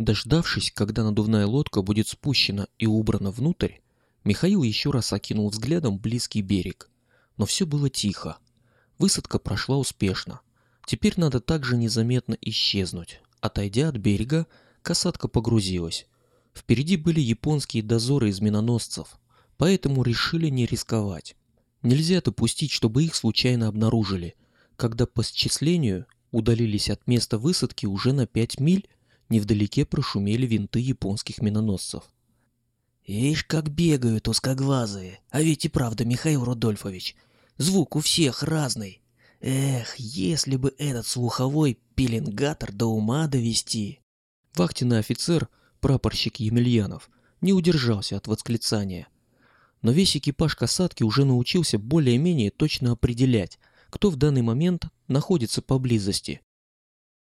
Дождавшись, когда надувная лодка будет спущена и убрана внутрь, Михаил еще раз окинул взглядом близкий берег. Но все было тихо. Высадка прошла успешно. Теперь надо также незаметно исчезнуть. Отойдя от берега, касатка погрузилась. Впереди были японские дозоры из миноносцев, поэтому решили не рисковать. Нельзя допустить, чтобы их случайно обнаружили, когда по счислению удалились от места высадки уже на 5 миль, невдалеке прошумели винты японских миноносцев. «Ишь, как бегают узкоглазые! А ведь и правда, Михаил Рудольфович, звук у всех разный. Эх, если бы этот слуховой пеленгатор до ума довести!» Вахтенный офицер, прапорщик Емельянов, не удержался от восклицания. Но весь экипаж касатки уже научился более-менее точно определять, кто в данный момент находится поблизости.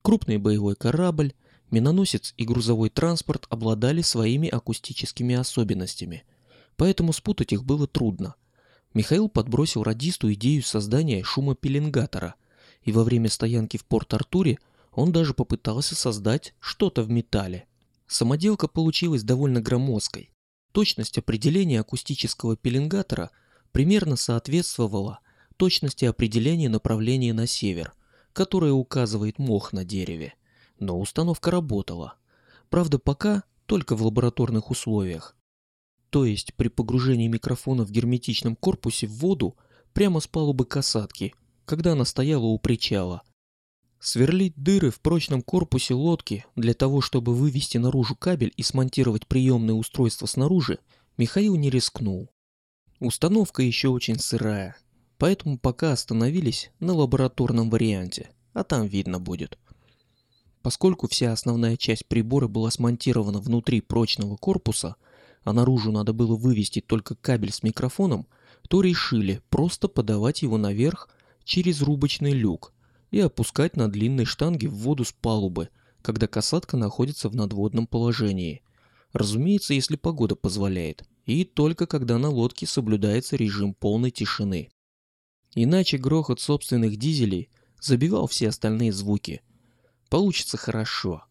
Крупный боевой корабль, миноносец и грузовой транспорт обладали своими акустическими особенностями, поэтому спутать их было трудно. Михаил подбросил радисту идею создания шумопеленгатора, и во время стоянки в Порт-Артуре он даже попытался создать что-то в металле. Самоделка получилась довольно громоздкой. Точность определения акустического пеленгатора примерно соответствовала точности определения направления на север, которое указывает мох на дереве. Но установка работала. Правда, пока только в лабораторных условиях. То есть при погружении микрофона в герметичном корпусе в воду прямо с палубы касатки, когда она стояла у причала. Сверлить дыры в прочном корпусе лодки для того, чтобы вывести наружу кабель и смонтировать приемное устройство снаружи, Михаил не рискнул. Установка еще очень сырая, поэтому пока остановились на лабораторном варианте, а там видно будет. Поскольку вся основная часть прибора была смонтирована внутри прочного корпуса, а наружу надо было вывести только кабель с микрофоном, то решили просто подавать его наверх через рубочный люк и опускать на длинной штанге в воду с палубы, когда касатка находится в надводном положении. Разумеется, если погода позволяет, и только когда на лодке соблюдается режим полной тишины. Иначе грохот собственных дизелей забивал все остальные звуки. Получится хорошо.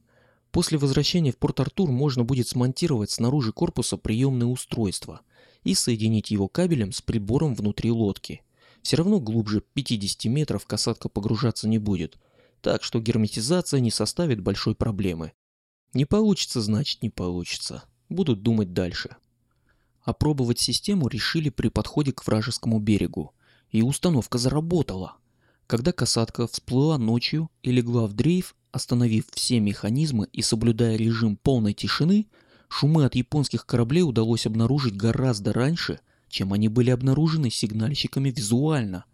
После возвращения в Порт-Артур можно будет смонтировать снаружи корпуса приемное устройство и соединить его кабелем с прибором внутри лодки. Все равно глубже 50 метров касатка погружаться не будет, так что герметизация не составит большой проблемы. Не получится, значит не получится. Будут думать дальше. Опробовать систему решили при подходе к вражескому берегу, и установка заработала. Когда касатка всплыла ночью и легла в дрейф, остановив все механизмы и соблюдая режим полной тишины, шумы от японских кораблей удалось обнаружить гораздо раньше, чем они были обнаружены сигнальщиками визуально.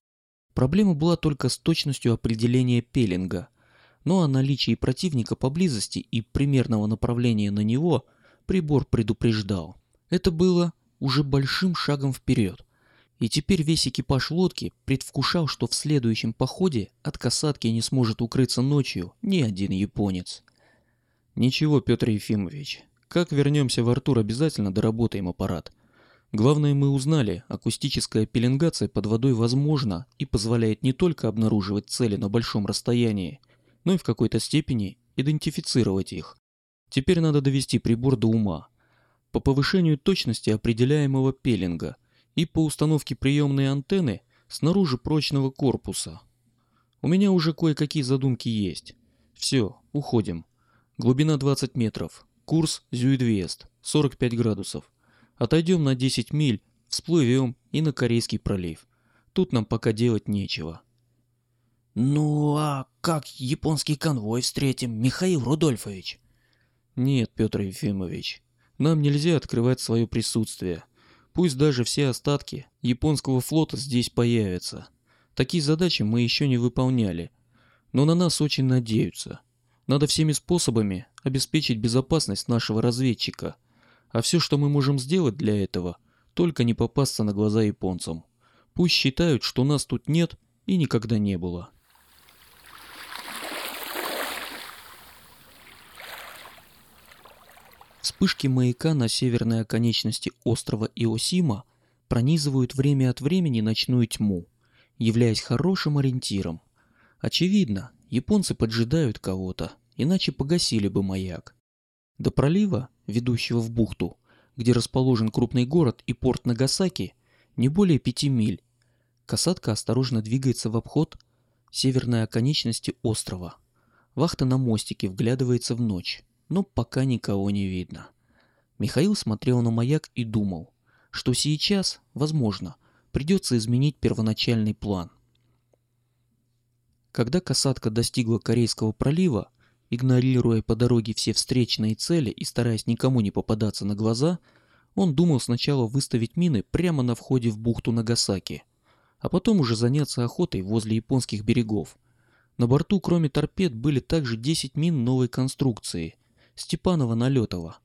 Проблема была только с точностью определения пеленга, но о наличии противника поблизости и примерного направления на него прибор предупреждал. Это было уже большим шагом вперед. И теперь весь экипаж лодки предвкушал, что в следующем походе от касатки не сможет укрыться ночью ни один японец. Ничего, Петр Ефимович, как вернемся в Артур, обязательно доработаем аппарат – Главное, мы узнали, акустическая пеленгация под водой возможна и позволяет не только обнаруживать цели на большом расстоянии, но и в какой-то степени идентифицировать их. Теперь надо довести прибор до ума. По повышению точности определяемого пеленга и по установке приемной антенны снаружи прочного корпуса. У меня уже кое-какие задумки есть. Все, уходим. Глубина 20 метров. Курс Зюидвест, 45 градусов. Отойдем на 10 миль, всплывем и на Корейский пролив. Тут нам пока делать нечего. Ну а как японский конвой встретим, Михаил Рудольфович? Нет, Петр Ефимович, нам нельзя открывать свое присутствие. Пусть даже все остатки японского флота здесь появятся. Такие задачи мы еще не выполняли. Но на нас очень надеются. Надо всеми способами обеспечить безопасность нашего разведчика – а все, что мы можем сделать для этого, только не попасться на глаза японцам. Пусть считают, что нас тут нет и никогда не было. Вспышки маяка на северной оконечности острова Иосима пронизывают время от времени ночную тьму, являясь хорошим ориентиром. Очевидно, японцы поджидают кого-то, иначе погасили бы маяк. До пролива, ведущего в бухту, где расположен крупный город и порт Нагасаки, не более пяти миль. Касатка осторожно двигается в обход северной оконечности острова. Вахта на мостике вглядывается в ночь, но пока никого не видно. Михаил смотрел на маяк и думал, что сейчас, возможно, придется изменить первоначальный план. Когда касатка достигла Корейского пролива, игнорируя по дороге все встречные цели и стараясь никому не попадаться на глаза, он думал сначала выставить мины прямо на входе в бухту Нагасаки, а потом уже заняться охотой возле японских берегов. На борту, кроме торпед, были также 10 мин новой конструкции Степанова-Налетова.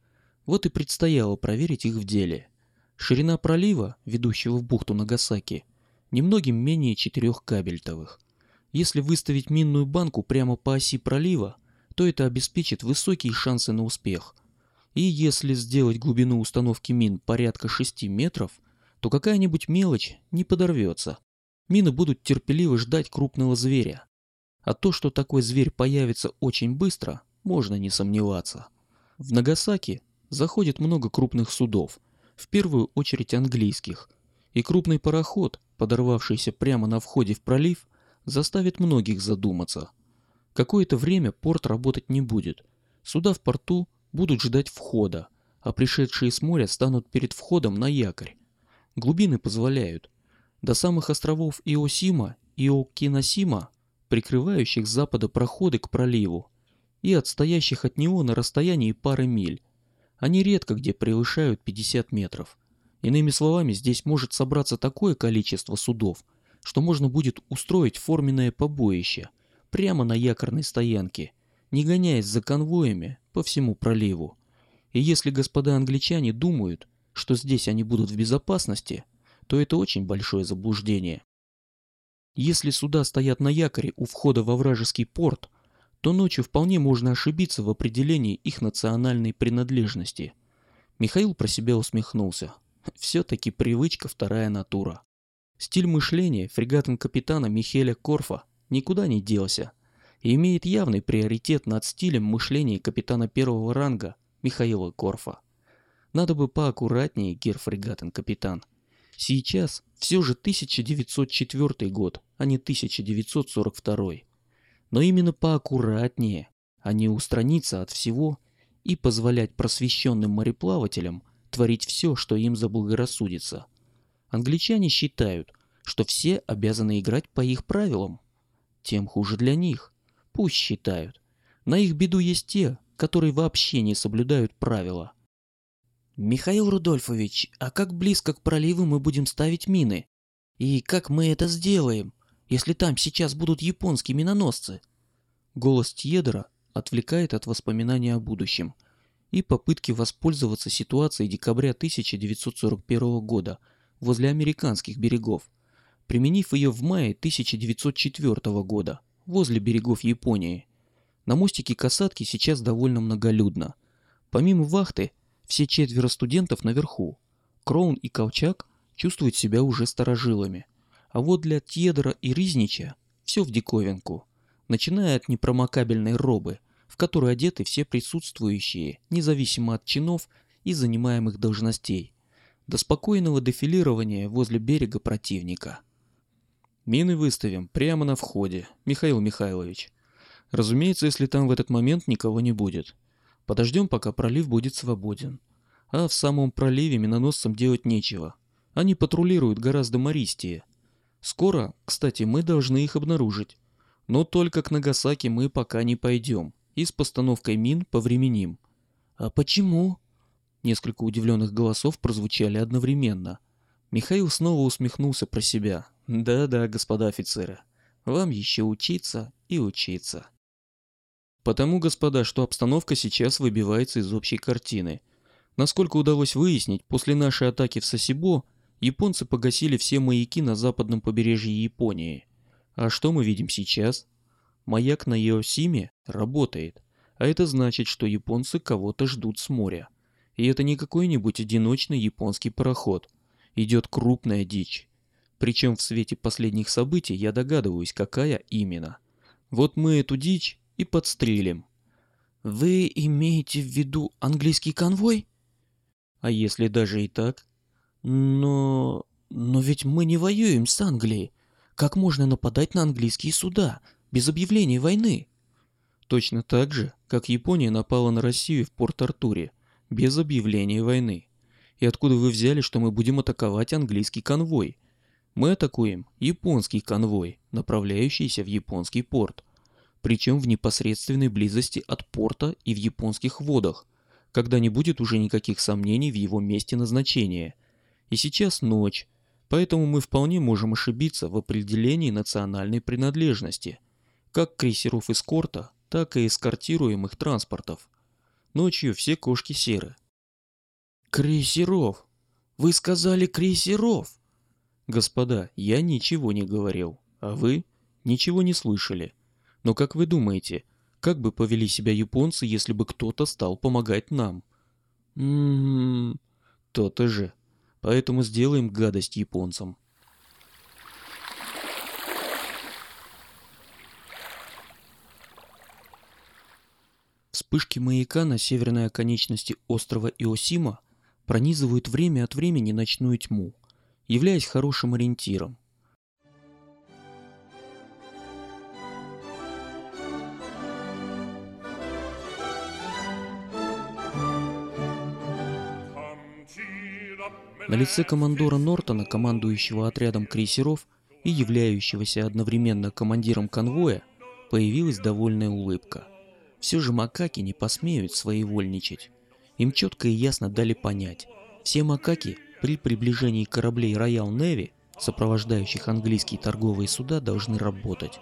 Вот и предстояло проверить их в деле. Ширина пролива, ведущего в бухту Нагасаки, немногим менее четырех кабельтовых. Если выставить минную банку прямо по оси пролива, то это обеспечит высокие шансы на успех. И если сделать глубину установки мин порядка 6 метров, то какая-нибудь мелочь не подорвется. Мины будут терпеливо ждать крупного зверя. А то, что такой зверь появится очень быстро, можно не сомневаться. В Нагасаки заходит много крупных судов, в первую очередь английских, и крупный пароход, подорвавшийся прямо на входе в пролив, заставит многих задуматься. Какое-то время порт работать не будет. Суда в порту будут ждать входа, а пришедшие с моря станут перед входом на якорь. Глубины позволяют. До самых островов Иосима и Окиносима, прикрывающих с запада проходы к проливу, и отстоящих от него на расстоянии пары миль. Они редко где превышают 50 метров. Иными словами, здесь может собраться такое количество судов, что можно будет устроить форменное побоище прямо на якорной стоянке, не гоняясь за конвоями по всему проливу. И если господа англичане думают, что здесь они будут в безопасности, то это очень большое заблуждение. Если суда стоят на якоре у входа во вражеский порт, то ночью вполне можно ошибиться в определении их национальной принадлежности. Михаил про себя усмехнулся. Все-таки привычка вторая натура. Стиль мышления фрегатен-капитана Михеля Корфа никуда не делся и имеет явный приоритет над стилем мышления капитана первого ранга Михаила Корфа. Надо бы поаккуратнее, гер фрегатен-капитан. Сейчас все же 1904 год, а не 1942 но именно поаккуратнее, а не устраниться от всего и позволять просвещенным мореплавателям творить все, что им заблагорассудится. Англичане считают, что все обязаны играть по их правилам. Тем хуже для них. Пусть считают. На их беду есть те, которые вообще не соблюдают правила. Михаил Рудольфович, а как близко к проливу мы будем ставить мины? И как мы это сделаем? Если там сейчас будут японские миноносцы? Голос Тьедера отвлекает от воспоминаний о будущем и попытки воспользоваться ситуацией декабря 1941 года возле американских берегов, применив ее в мае 1904 года возле берегов Японии. На мостике касатки сейчас довольно многолюдно. Помимо вахты, все четверо студентов наверху. Кроун и Колчак чувствуют себя уже старожилами – а вот для Тьедера и Ризнича все в диковинку, начиная от непромокабельной робы, в которой одеты все присутствующие, независимо от чинов и занимаемых должностей, до спокойного дефилирования возле берега противника. Мины выставим прямо на входе, Михаил Михайлович. Разумеется, если там в этот момент никого не будет. Подождем, пока пролив будет свободен. А в самом проливе миноносцам делать нечего. Они патрулируют гораздо мористее. Скоро, кстати, мы должны их обнаружить. Но только к Нагасаки мы пока не пойдем. И с постановкой мин повременим. А почему? Несколько удивленных голосов прозвучали одновременно. Михаил снова усмехнулся про себя. Да-да, господа офицеры, вам еще учиться и учиться. Потому, господа, что обстановка сейчас выбивается из общей картины. Насколько удалось выяснить, после нашей атаки в Сосибо японцы погасили все маяки на западном побережье Японии. А что мы видим сейчас? Маяк на Йосиме работает, а это значит, что японцы кого-то ждут с моря. И это не какой-нибудь одиночный японский пароход. Идет крупная дичь. Причем в свете последних событий я догадываюсь, какая именно. Вот мы эту дичь и подстрелим. Вы имеете в виду английский конвой? А если даже и так? Но... но ведь мы не воюем с Англией. Как можно нападать на английские суда без объявления войны? Точно так же, как Япония напала на Россию в Порт-Артуре, без объявления войны. И откуда вы взяли, что мы будем атаковать английский конвой? Мы атакуем японский конвой, направляющийся в японский порт. Причем в непосредственной близости от порта и в японских водах, когда не будет уже никаких сомнений в его месте назначения. И сейчас ночь, поэтому мы вполне можем ошибиться в определении национальной принадлежности, как крейсеров эскорта, так и эскортируемых транспортов. Ночью все кошки серы. Крейсеров? Вы сказали крейсеров? Господа, я ничего не говорил, а вы ничего не слышали. Но как вы думаете, как бы повели себя японцы, если бы кто-то стал помогать нам? Ммм, то-то же. Поэтому сделаем гадость японцам. Вспышки маяка на северной оконечности острова Иосима пронизывают время от времени ночную тьму, являясь хорошим ориентиром. На лице командора Нортона, командующего отрядом крейсеров и являющегося одновременно командиром конвоя, появилась довольная улыбка – все же макаки не посмеют своевольничать. Им четко и ясно дали понять. Все макаки при приближении кораблей Royal Navy, сопровождающих английские торговые суда, должны работать.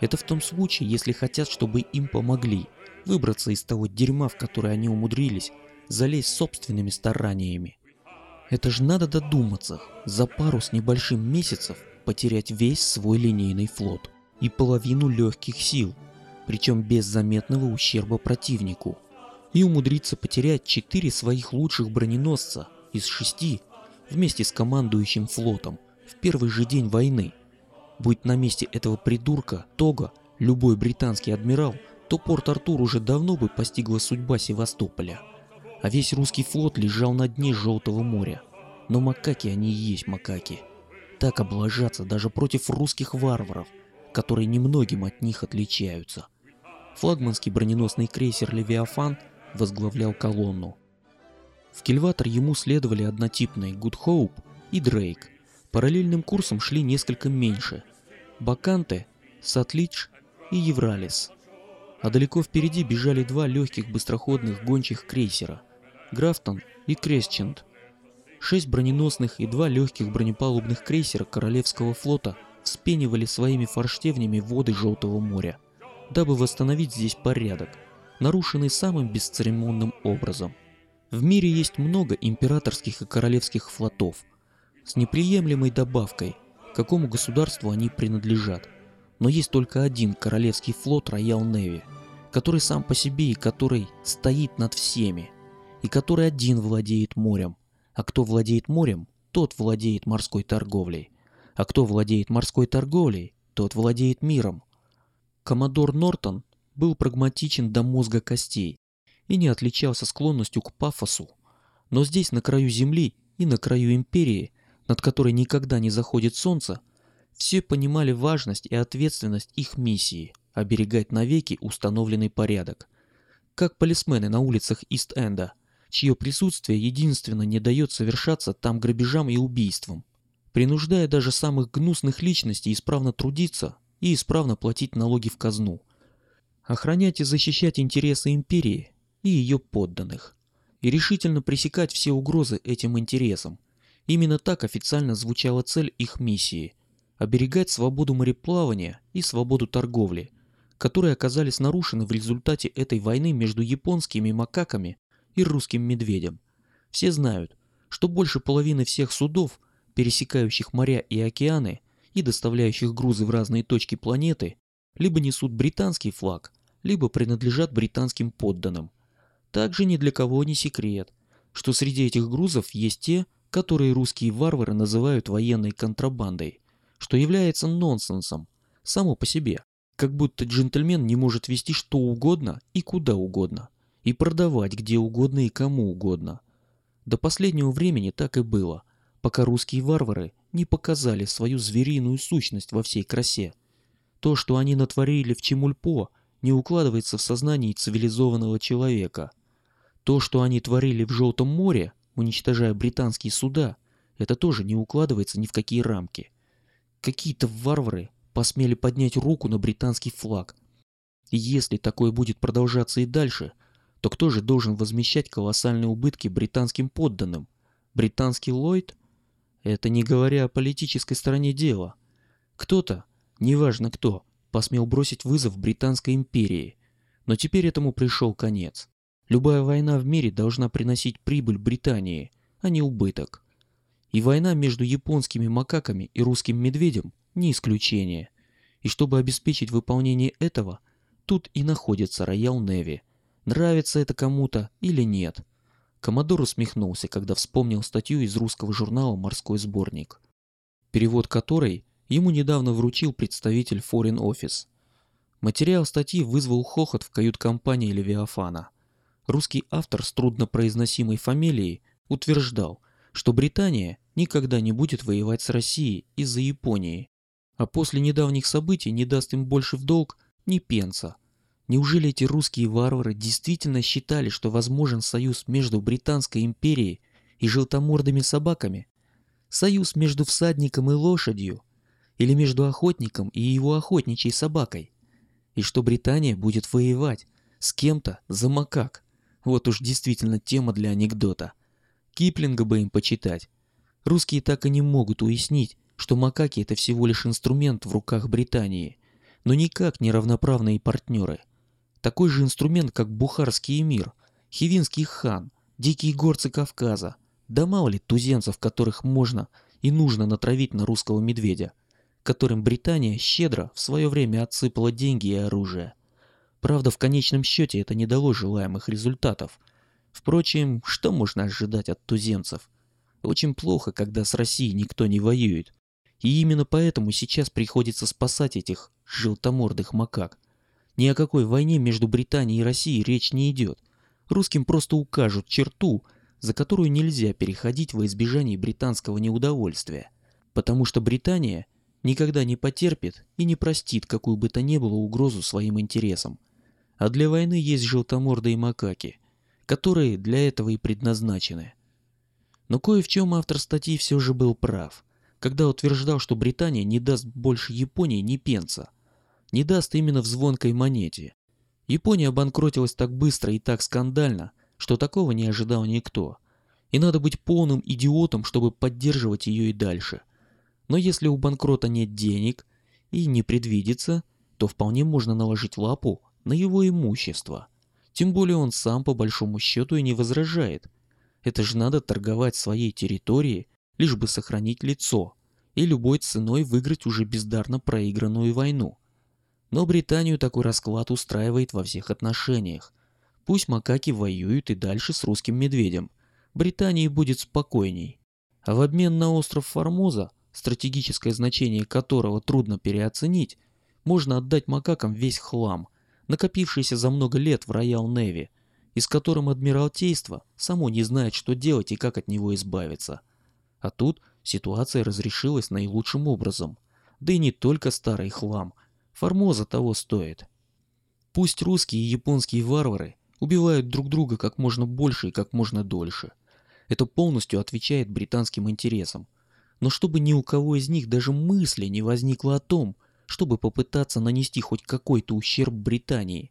Это в том случае, если хотят, чтобы им помогли выбраться из того дерьма, в которое они умудрились, залезть собственными стараниями. Это же надо додуматься, за пару с небольшим месяцев потерять весь свой линейный флот и половину легких сил, причем без заметного ущерба противнику, и умудриться потерять четыре своих лучших броненосца из шести вместе с командующим флотом в первый же день войны. Будь на месте этого придурка Тога любой британский адмирал, то Порт-Артур уже давно бы постигла судьба Севастополя, а весь русский флот лежал на дне Желтого моря. Но макаки они и есть макаки. Так облажаться даже против русских варваров, которые немногим от них отличаются. Флагманский броненосный крейсер «Левиафан» возглавлял колонну. В кильватор ему следовали однотипные Good Hope и Дрейк. Параллельным курсом шли несколько меньше – Баканте, Сатлидж и Евралис. А далеко впереди бежали два легких быстроходных гончих крейсера – Графтон и Кресчент. Шесть броненосных и два легких бронепалубных крейсера Королевского флота вспенивали своими форштевнями воды Желтого моря дабы восстановить здесь порядок, нарушенный самым бесцеремонным образом. В мире есть много императорских и королевских флотов с неприемлемой добавкой, какому государству они принадлежат. Но есть только один королевский флот Роял Неви, который сам по себе и который стоит над всеми, и который один владеет морем. А кто владеет морем, тот владеет морской торговлей. А кто владеет морской торговлей, тот владеет миром. Коммодор Нортон был прагматичен до мозга костей и не отличался склонностью к пафосу. Но здесь, на краю земли и на краю империи, над которой никогда не заходит солнце, все понимали важность и ответственность их миссии – оберегать навеки установленный порядок. Как полисмены на улицах Ист-Энда, чье присутствие единственно не дает совершаться там грабежам и убийствам, принуждая даже самых гнусных личностей исправно трудиться и исправно платить налоги в казну, охранять и защищать интересы империи и ее подданных, и решительно пресекать все угрозы этим интересам. Именно так официально звучала цель их миссии – оберегать свободу мореплавания и свободу торговли, которые оказались нарушены в результате этой войны между японскими макаками и русским медведем. Все знают, что больше половины всех судов, пересекающих моря и океаны, и доставляющих грузы в разные точки планеты, либо несут британский флаг, либо принадлежат британским подданным. Также ни для кого не секрет, что среди этих грузов есть те, которые русские варвары называют военной контрабандой, что является нонсенсом само по себе. Как будто джентльмен не может вести что угодно и куда угодно, и продавать где угодно и кому угодно. До последнего времени так и было, пока русские варвары не показали свою звериную сущность во всей красе. То, что они натворили в Чемульпо, не укладывается в сознании цивилизованного человека. То, что они творили в Желтом море, уничтожая британские суда, это тоже не укладывается ни в какие рамки. Какие-то варвары посмели поднять руку на британский флаг. И если такое будет продолжаться и дальше, то кто же должен возмещать колоссальные убытки британским подданным? Британский Ллойд? Это не говоря о политической стороне дела. Кто-то, неважно кто, посмел бросить вызов Британской империи. Но теперь этому пришел конец. Любая война в мире должна приносить прибыль Британии, а не убыток. И война между японскими макаками и русским медведем не исключение. И чтобы обеспечить выполнение этого, тут и находится Роял Неви. Нравится это кому-то или нет. Коммодор усмехнулся, когда вспомнил статью из русского журнала «Морской сборник», перевод которой ему недавно вручил представитель Foreign Office. Материал статьи вызвал хохот в кают-компании Левиафана. Русский автор с труднопроизносимой фамилией утверждал, что Британия никогда не будет воевать с Россией из-за Японии, а после недавних событий не даст им больше в долг ни пенса. Неужели эти русские варвары действительно считали, что возможен союз между Британской империей и желтомордыми собаками? Союз между всадником и лошадью? Или между охотником и его охотничьей собакой? И что Британия будет воевать с кем-то за макак? Вот уж действительно тема для анекдота. Киплинга бы им почитать. Русские так и не могут уяснить, что макаки это всего лишь инструмент в руках Британии, но никак не равноправные партнеры. Такой же инструмент, как бухарский эмир, хивинский хан, дикие горцы Кавказа, да мало ли туземцев, которых можно и нужно натравить на русского медведя, которым Британия щедро в свое время отсыпала деньги и оружие. Правда, в конечном счете это не дало желаемых результатов. Впрочем, что можно ожидать от туземцев? Очень плохо, когда с Россией никто не воюет. И именно поэтому сейчас приходится спасать этих желтомордых макак. Ни о какой войне между Британией и Россией речь не идет. Русским просто укажут черту, за которую нельзя переходить во избежание британского неудовольствия. Потому что Британия никогда не потерпит и не простит какую бы то ни было угрозу своим интересам. А для войны есть желтомордые макаки, которые для этого и предназначены. Но кое в чем автор статьи все же был прав – когда утверждал, что Британия не даст больше Японии ни пенса. Не даст именно в звонкой монете. Япония обанкротилась так быстро и так скандально, что такого не ожидал никто. И надо быть полным идиотом, чтобы поддерживать ее и дальше. Но если у банкрота нет денег и не предвидится, то вполне можно наложить лапу на его имущество. Тем более он сам по большому счету и не возражает. Это же надо торговать своей территорией лишь бы сохранить лицо и любой ценой выиграть уже бездарно проигранную войну. Но Британию такой расклад устраивает во всех отношениях. Пусть макаки воюют и дальше с русским медведем. Британии будет спокойней. А в обмен на остров Формоза, стратегическое значение которого трудно переоценить, можно отдать макакам весь хлам, накопившийся за много лет в Роял Неви, и с которым Адмиралтейство само не знает, что делать и как от него избавиться – а тут ситуация разрешилась наилучшим образом. Да и не только старый хлам. Формоза того стоит. Пусть русские и японские варвары убивают друг друга как можно больше и как можно дольше. Это полностью отвечает британским интересам. Но чтобы ни у кого из них даже мысли не возникло о том, чтобы попытаться нанести хоть какой-то ущерб Британии.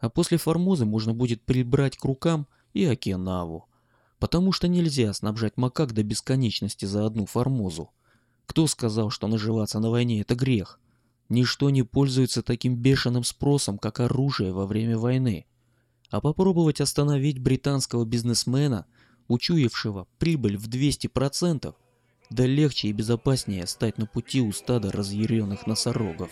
А после Формозы можно будет прибрать к рукам и Окинаву. Потому что нельзя снабжать макак до бесконечности за одну формозу. Кто сказал, что наживаться на войне это грех? Ничто не пользуется таким бешеным спросом, как оружие во время войны. А попробовать остановить британского бизнесмена, учуявшего прибыль в 200%, да легче и безопаснее стать на пути у стада разъяренных носорогов.